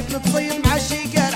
خايف نتصيب مع شي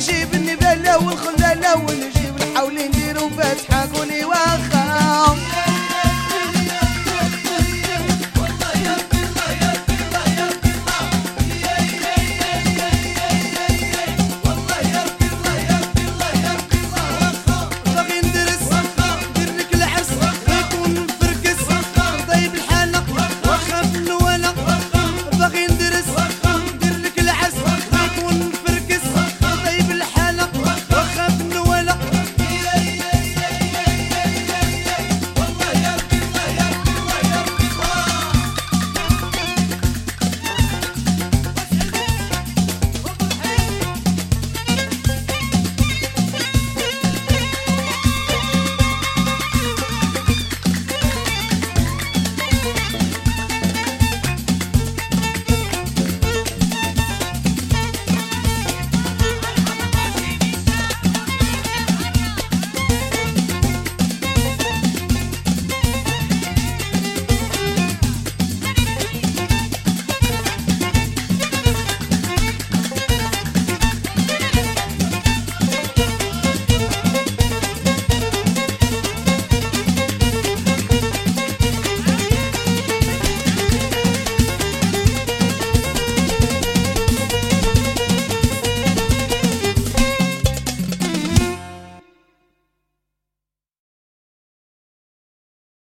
friendship.